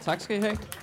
Tak, tak skal I have.